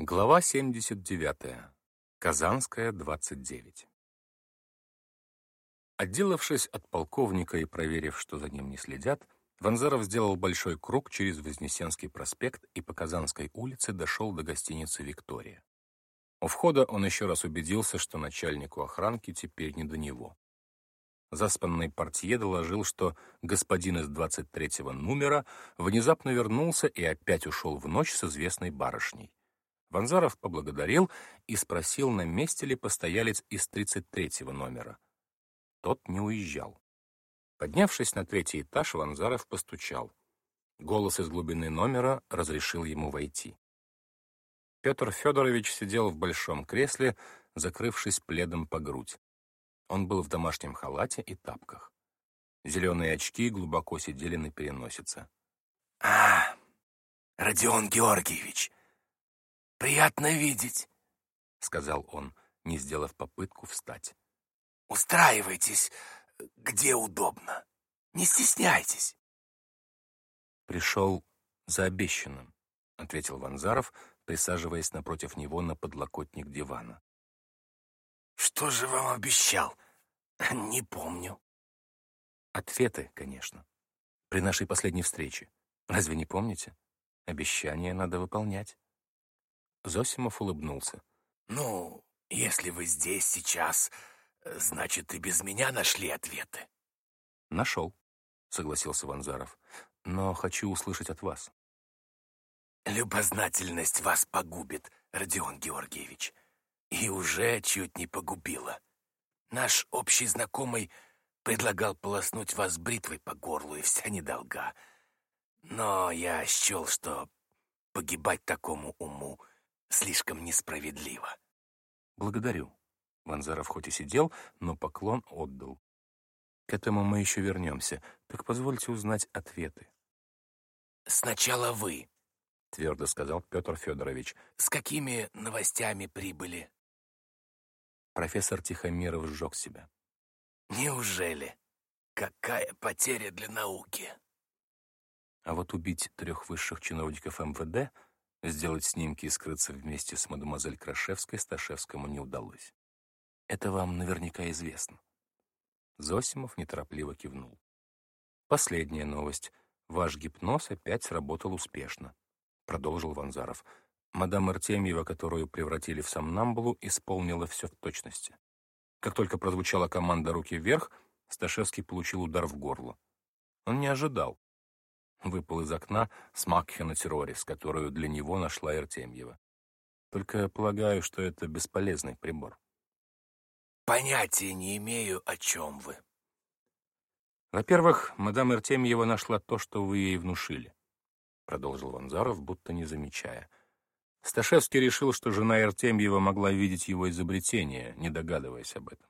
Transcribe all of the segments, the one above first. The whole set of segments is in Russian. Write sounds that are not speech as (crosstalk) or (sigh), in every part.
Глава 79. Казанская, 29. Отделавшись от полковника и проверив, что за ним не следят, Ванзаров сделал большой круг через Вознесенский проспект и по Казанской улице дошел до гостиницы «Виктория». У входа он еще раз убедился, что начальнику охранки теперь не до него. Заспанный портье доложил, что господин из 23-го номера внезапно вернулся и опять ушел в ночь с известной барышней. Ванзаров поблагодарил и спросил, на месте ли постоялец из 33-го номера. Тот не уезжал. Поднявшись на третий этаж, Ванзаров постучал. Голос из глубины номера разрешил ему войти. Петр Федорович сидел в большом кресле, закрывшись пледом по грудь. Он был в домашнем халате и тапках. Зеленые очки глубоко сидели на переносице. «А, Родион Георгиевич, приятно видеть», — сказал он, не сделав попытку встать. «Устраивайтесь, где удобно. Не стесняйтесь». «Пришел за обещанным», — ответил Ванзаров, присаживаясь напротив него на подлокотник дивана. «Что же вам обещал? (laughs) Не помню». «Ответы, конечно. При нашей последней встрече. Разве не помните? Обещания надо выполнять». Зосимов улыбнулся. «Ну, если вы здесь сейчас, значит, и без меня нашли ответы». «Нашел», — согласился Ванзаров. «Но хочу услышать от вас». «Любознательность вас погубит, Родион Георгиевич, и уже чуть не погубила. Наш общий знакомый предлагал полоснуть вас бритвой по горлу, и вся недолга. Но я счел, что погибать такому уму слишком несправедливо. Благодарю. Ванзаров хоть и сидел, но поклон отдал. К этому мы еще вернемся. Так позвольте узнать ответы. Сначала вы, — твердо сказал Петр Федорович. С какими новостями прибыли? Профессор Тихомиров сжег себя. Неужели? Какая потеря для науки? А вот убить трех высших чиновников МВД, сделать снимки и скрыться вместе с мадемуазель Крашевской Сташевскому не удалось. Это вам наверняка известно. Зосимов неторопливо кивнул. Последняя новость. Ваш гипноз опять сработал успешно, продолжил Ванзаров. Мадам Артемьева, которую превратили в сомнамбулу, исполнила все в точности. Как только прозвучала команда «руки вверх», Сташевский получил удар в горло. Он не ожидал. Выпал из окна с Макхена Террорис, которую для него нашла Артемьева. Только полагаю, что это бесполезный прибор. Понятия не имею, о чем вы. Во-первых, мадам Артемьева нашла то, что вы ей внушили, продолжил Ванзаров, будто не замечая. Сташевский решил, что жена Артемьева могла видеть его изобретение, не догадываясь об этом.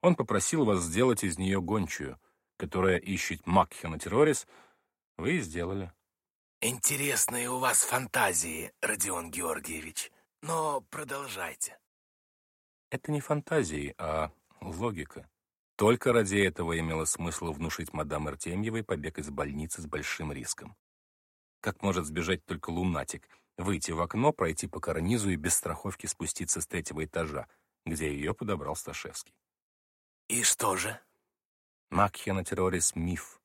Он попросил вас сделать из нее гончую, которая ищет Макхена Террорис, вы и сделали. Интересные у вас фантазии, Родион Георгиевич, но продолжайте. Это не фантазии, а логика. Только ради этого имело смысл внушить мадам Артемьевой побег из больницы с большим риском. Как может сбежать только лунатик? Выйти в окно, пройти по карнизу и без страховки спуститься с третьего этажа, где ее подобрал Сташевский. И что же? Макхена террорис — миф.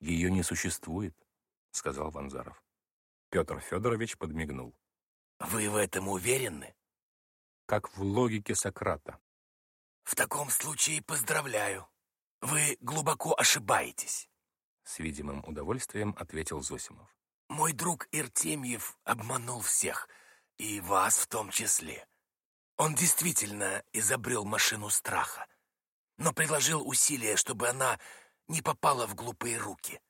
Ее не существует, — сказал Ванзаров. Петр Федорович подмигнул. Вы в этом уверены? Как в логике Сократа. В таком случае поздравляю. Вы глубоко ошибаетесь. С видимым удовольствием ответил Зосимов. Мой друг Иртемьев обманул всех, и вас в том числе. Он действительно изобрел машину страха, но приложил усилия, чтобы она не попала в глупые руки.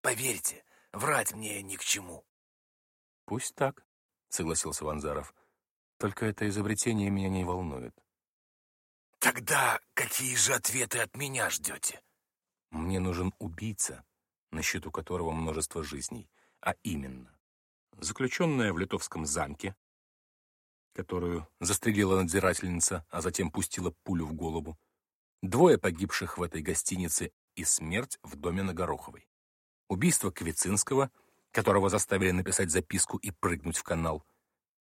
Поверьте, врать мне ни к чему. Пусть так, согласился Ванзаров. Только это изобретение меня не волнует. Тогда какие же ответы от меня ждете? Мне нужен убийца, на счету которого множество жизней а именно заключенная в Литовском замке, которую застрелила надзирательница, а затем пустила пулю в голову, двое погибших в этой гостинице и смерть в доме на Гороховой, убийство Квицинского, которого заставили написать записку и прыгнуть в канал,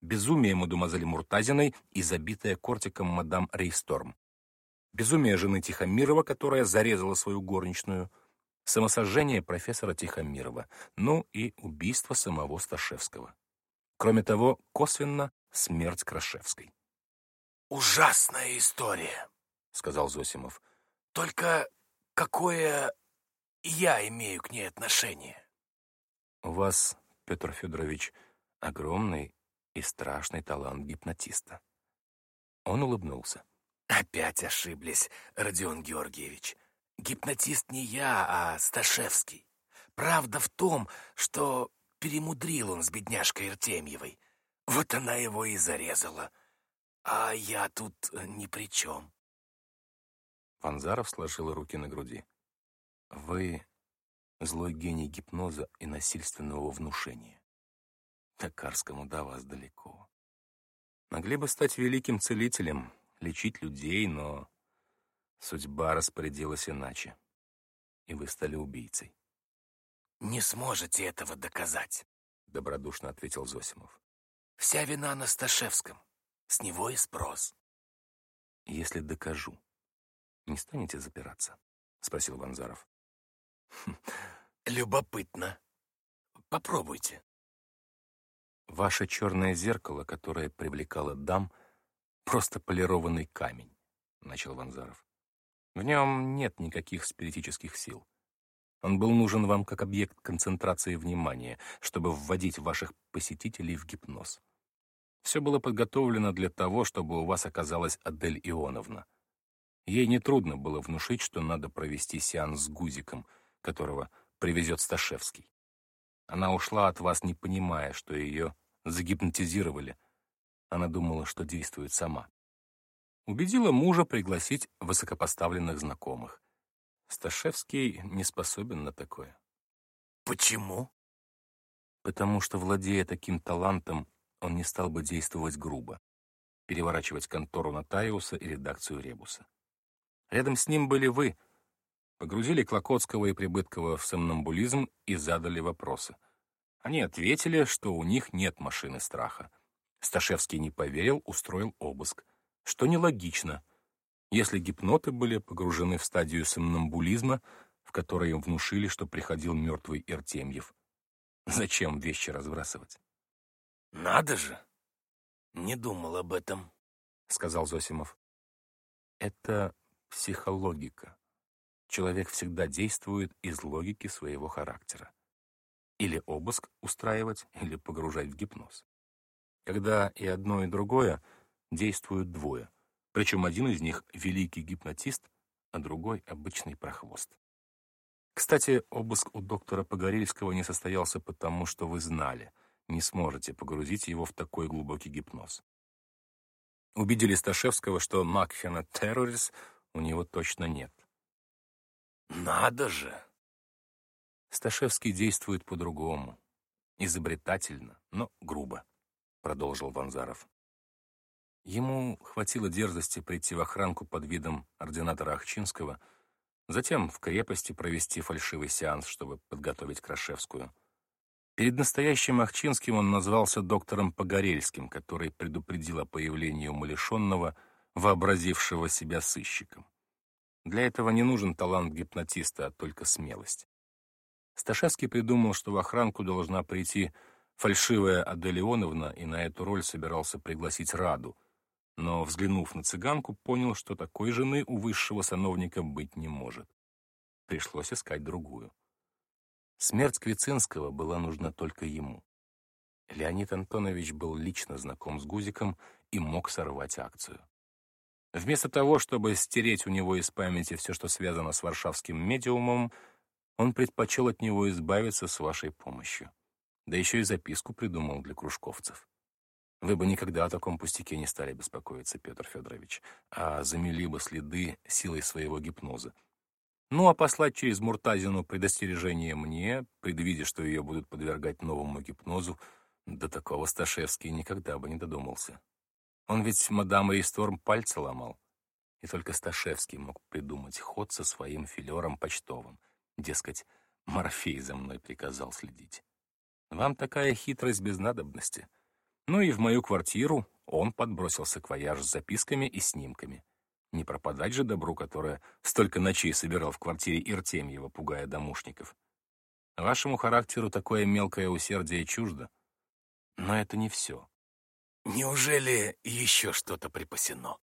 безумие мадемуазели Муртазиной и забитая кортиком мадам Рейсторм, безумие жены Тихомирова, которая зарезала свою горничную, самосожжение профессора Тихомирова, ну и убийство самого Сташевского. Кроме того, косвенно смерть Крашевской. «Ужасная история», — сказал Зосимов. «Только какое я имею к ней отношение?» «У вас, Петр Федорович, огромный и страшный талант гипнотиста». Он улыбнулся. «Опять ошиблись, Родион Георгиевич. Гипнотист не я, а Сташевский. Правда в том, что перемудрил он с бедняжкой Артемьевой. Вот она его и зарезала. А я тут ни при чем». Ванзаров сложил руки на груди. «Вы злой гений гипноза и насильственного внушения. Токарскому до вас далеко. Могли бы стать великим целителем, лечить людей, но судьба распорядилась иначе, и вы стали убийцей. «Не сможете этого доказать», — добродушно ответил Зосимов. «Вся вина на Сташевском. С него и спрос». «Если докажу, не станете запираться?» — спросил Ванзаров. Хм, «Любопытно. Попробуйте». Ваше черное зеркало, которое привлекало дам, просто полированный камень, — начал Ванзаров. В нем нет никаких спиритических сил. Он был нужен вам как объект концентрации внимания, чтобы вводить ваших посетителей в гипноз. Все было подготовлено для того, чтобы у вас оказалась Адель Ионовна. Ей нетрудно было внушить, что надо провести сеанс с Гузиком, которого привезет Сташевский. Она ушла от вас, не понимая, что ее загипнотизировали. Она думала, что действует сама. Убедила мужа пригласить высокопоставленных знакомых. Сташевский не способен на такое. Почему? Потому что, владея таким талантом, он не стал бы действовать грубо, переворачивать контору Нотариуса и редакцию Ребуса. Рядом с ним были вы, погрузили Клокотского и Прибыткова в сомнамбулизм и задали вопросы. Они ответили, что у них нет машины страха. Сташевский не поверил, устроил обыск. Что нелогично — если гипноты были погружены в стадию сомнамбулизма, в которой им внушили, что приходил мертвый Иртемьев. Зачем вещи разбрасывать? «Надо же! Не думал об этом», — сказал Зосимов. «Это психологика. Человек всегда действует из логики своего характера. Или обыск устраивать, или погружать в гипноз. Когда и одно, и другое действуют двое — причем один из них — великий гипнотист, а другой — обычный прохвост. Кстати, обыск у доктора Погорельского не состоялся потому, что вы знали, не сможете погрузить его в такой глубокий гипноз. Убедили Сташевского, что Макфена террорис у него точно нет. «Надо же!» Сташевский действует по-другому. Изобретательно, но грубо, — продолжил Ванзаров. Ему хватило дерзости прийти в охранку под видом ординатора Ахчинского, затем в крепости провести фальшивый сеанс, чтобы подготовить Крашевскую. Перед настоящим Ахчинским он назвался доктором Погорельским, который предупредил о появлении умалишенного, вообразившего себя сыщиком. Для этого не нужен талант гипнотиста, а только смелость. Сташевский придумал, что в охранку должна прийти фальшивая Адель Ионовна, и на эту роль собирался пригласить Раду — но, взглянув на цыганку, понял, что такой жены у высшего сановника быть не может. Пришлось искать другую. Смерть Квицинского была нужна только ему. Леонид Антонович был лично знаком с Гузиком и мог сорвать акцию. Вместо того, чтобы стереть у него из памяти все, что связано с варшавским медиумом, он предпочел от него избавиться с вашей помощью. Да еще и записку придумал для кружковцев. Вы бы никогда о таком пустяке не стали беспокоиться, Петр Федорович, а замели бы следы силой своего гипноза. Ну, а послать через Муртазину предостережение мне, предвидя, что ее будут подвергать новому гипнозу, до такого Сташевский никогда бы не додумался. Он ведь мадам Рейсторм пальцы ломал. И только Сташевский мог придумать ход со своим филером почтовым. Дескать, Морфей за мной приказал следить. Вам такая хитрость без надобности. Ну и в мою квартиру он подбросил саквояж с записками и снимками. Не пропадать же добру, которое столько ночей собирал в квартире Иртемьева, пугая домушников. Вашему характеру такое мелкое усердие чуждо. Но это не все. Неужели еще что-то припасено?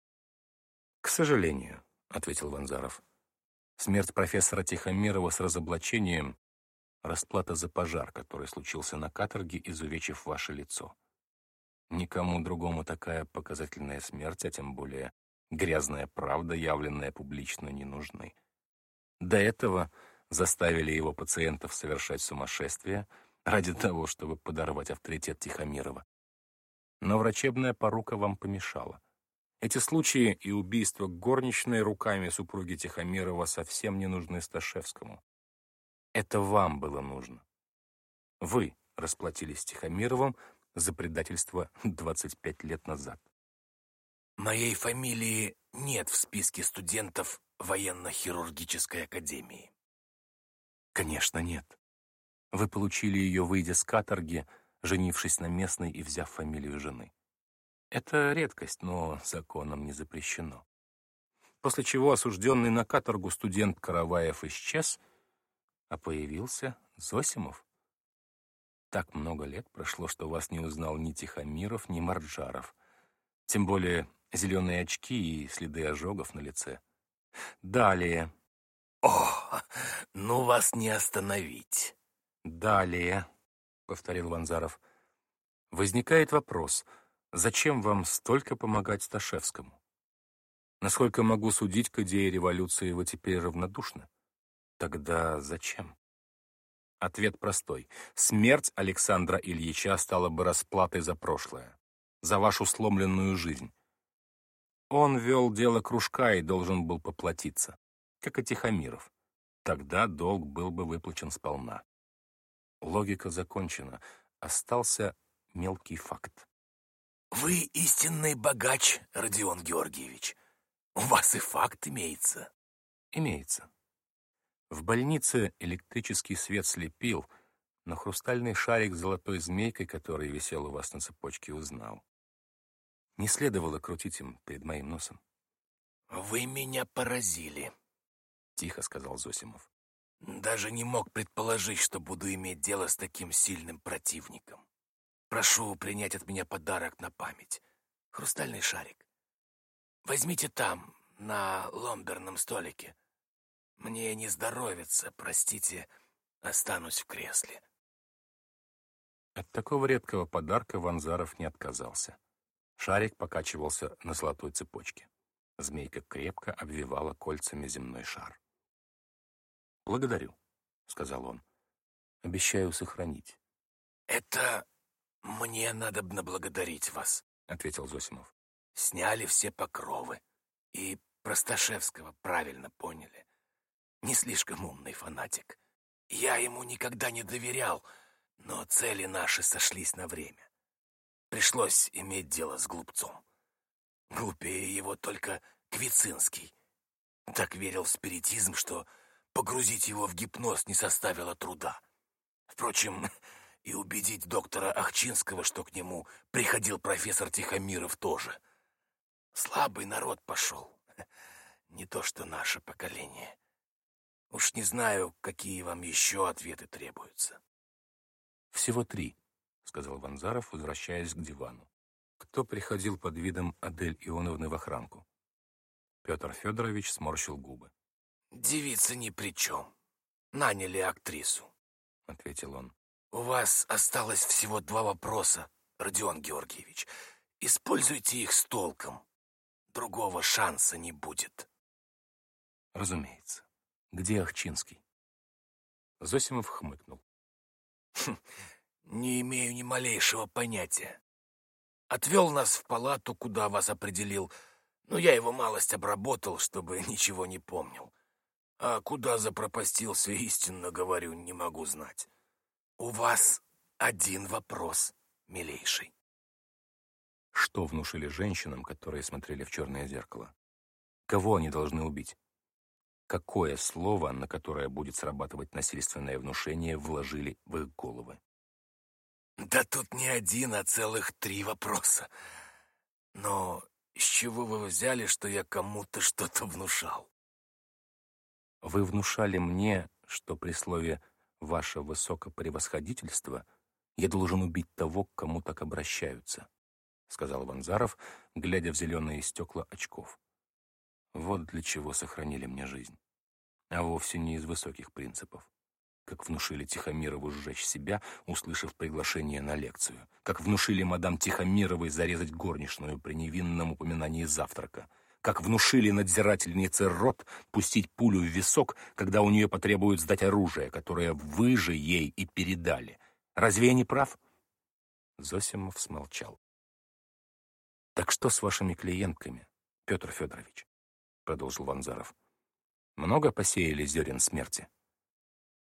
К сожалению, — ответил Ванзаров. Смерть профессора Тихомирова с разоблачением — расплата за пожар, который случился на каторге, изувечив ваше лицо. Никому другому такая показательная смерть, а тем более грязная правда, явленная публично, не нужны. До этого заставили его пациентов совершать сумасшествие ради того, чтобы подорвать авторитет Тихомирова. Но врачебная порука вам помешала. Эти случаи и убийства горничной руками супруги Тихомирова совсем не нужны Сташевскому. Это вам было нужно. Вы расплатились с Тихомировым за предательство 25 лет назад. Моей фамилии нет в списке студентов военно-хирургической академии. Конечно, нет. Вы получили ее, выйдя с каторги, женившись на местной и взяв фамилию жены. Это редкость, но законом не запрещено. После чего осужденный на каторгу студент Караваев исчез, а появился Зосимов. Так много лет прошло, что вас не узнал ни Тихомиров, ни Марджаров. Тем более зеленые очки и следы ожогов на лице. Далее. О, ну вас не остановить. Далее, повторил Ванзаров. Возникает вопрос, зачем вам столько помогать Сташевскому? Насколько могу судить, к идее революции вы теперь равнодушны. Тогда зачем? Ответ простой. Смерть Александра Ильича стала бы расплатой за прошлое, за вашу сломленную жизнь. Он вел дело кружка и должен был поплатиться, как и Тихомиров. Тогда долг был бы выплачен сполна. Логика закончена. Остался мелкий факт. Вы истинный богач, Родион Георгиевич. У вас и факт имеется. Имеется. В больнице электрический свет слепил, но хрустальный шарик с золотой змейкой, который висел у вас на цепочке, узнал. Не следовало крутить им перед моим носом. «Вы меня поразили», — тихо сказал Зосимов. «Даже не мог предположить, что буду иметь дело с таким сильным противником. Прошу принять от меня подарок на память. Хрустальный шарик. Возьмите там, на ломберном столике. Мне не здоровится, простите, останусь в кресле. От такого редкого подарка Ванзаров не отказался. Шарик покачивался на золотой цепочке. Змейка крепко обвивала кольцами земной шар. «Благодарю», — сказал он. «Обещаю сохранить». «Это мне надо бы наблагодарить вас», — ответил Зосимов. «Сняли все покровы. И Просташевского правильно поняли не слишком умный фанатик. Я ему никогда не доверял, но цели наши сошлись на время. Пришлось иметь дело с глупцом. Глупее его только Квицинский. Так верил в спиритизм, что погрузить его в гипноз не составило труда. Впрочем, (laughs) и убедить доктора Ахчинского, что к нему приходил профессор Тихомиров тоже. Слабый народ пошел. (laughs) Не то что наше поколение. Уж не знаю, какие вам еще ответы требуются. Всего три, сказал Ванзаров, возвращаясь к дивану. Кто приходил под видом Адель Ионовны в охранку? Петр Федорович сморщил губы. «Девица ни при чем. Наняли актрису», — ответил он. «У вас осталось всего два вопроса, Родион Георгиевич. Используйте их с толком. Другого шанса не будет». «Разумеется. Где Ахчинский?» Зосимов хмыкнул. Хм, «Не имею ни малейшего понятия. Отвел нас в палату, куда вас определил, но я его малость обработал, чтобы (laughs) ничего не помнил. А куда запропастился, истинно говорю, не могу знать. У вас один вопрос, милейший». Что внушили женщинам, которые смотрели в черное зеркало? Кого они должны убить? какое слово, на которое будет срабатывать насильственное внушение, вложили в их головы. Да тут не один, а целых три вопроса. Но с чего вы взяли, что я кому-то что-то внушал? Вы внушали мне, что при слове «ваше высокопревосходительство» я должен убить того, к кому так обращаются, — сказал Ванзаров, глядя в зеленые стекла очков. Вот для чего сохранили мне жизнь, а вовсе не из высоких принципов. Как внушили Тихомирову сжечь себя, услышав приглашение на лекцию, как внушили мадам Тихомировой зарезать горничную при невинном упоминании завтрака, как внушили надзирательнице рот пустить пулю в висок, когда у нее потребуют сдать оружие, которое вы же ей и передали. Разве я не прав? Зосимов смолчал. «Так что с вашими клиентками, Петр Федорович?» — продолжил Ванзаров. «Много посеяли зерен смерти?»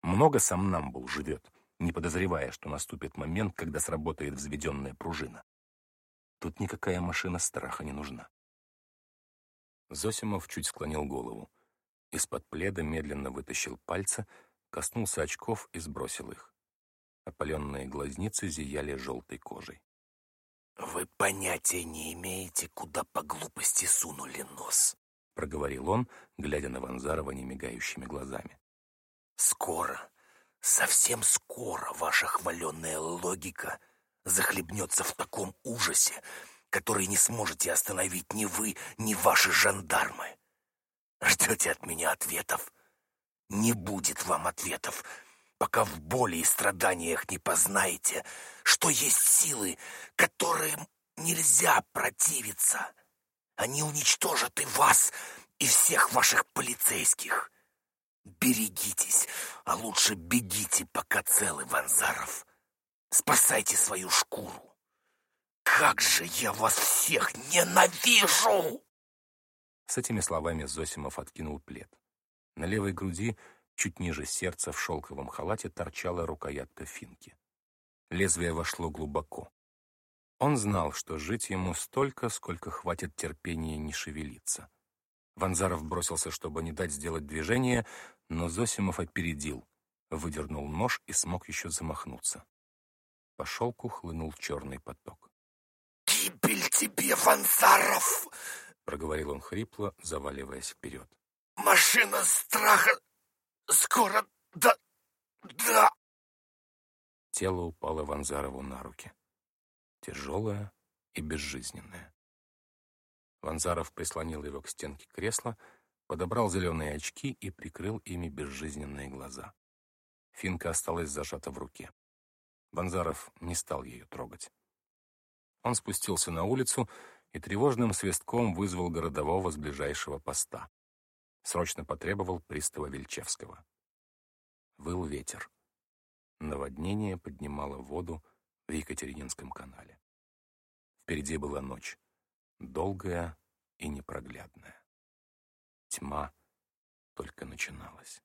Много сам был живет, не подозревая, что наступит момент, когда сработает взведенная пружина. Тут никакая машина страха не нужна. Зосимов чуть склонил голову. Из-под пледа медленно вытащил пальцы, коснулся очков и сбросил их. Опаленные глазницы зияли желтой кожей. «Вы понятия не имеете, куда по глупости сунули нос», — проговорил он, глядя на Ванзарова немигающими глазами. Скоро, совсем скоро ваша хваленная логика захлебнется в таком ужасе, который не сможете остановить ни вы, ни ваши жандармы. Ждете от меня ответов? Не будет вам ответов, пока в боли и страданиях не познаете, что есть силы, которым нельзя противиться. Они уничтожат и вас, и всех ваших полицейских. Берегитесь, а лучше бегите, пока целый Ванзаров. Спасайте свою шкуру. Как же я вас всех ненавижу!» С этими словами Зосимов откинул плед. На левой груди, чуть ниже сердца, в шелковом халате торчала рукоятка финки. Лезвие вошло глубоко. Он знал, что жить ему столько, сколько хватит терпения не шевелиться. Ванзаров бросился, чтобы не дать сделать движение, но Зосимов опередил, выдернул нож и смог еще замахнуться. По шелку хлынул черный поток. «Гибель тебе, Ванзаров!» — проговорил он хрипло, заваливаясь вперед. «Машина страха скоро да... да...» Тело упало Ванзарову на руки. Тяжелое и безжизненное. Ванзаров прислонил его к стенке кресла, подобрал зеленые очки и прикрыл ими безжизненные глаза. Финка осталась зажата в руке. Ванзаров не стал ее трогать. Он спустился на улицу и тревожным свистком вызвал городового с ближайшего поста. Срочно потребовал пристава Вельчевского. Выл ветер. Наводнение поднимало воду в Екатерининском канале. Впереди была ночь долгая и непроглядная. Тьма только начиналась.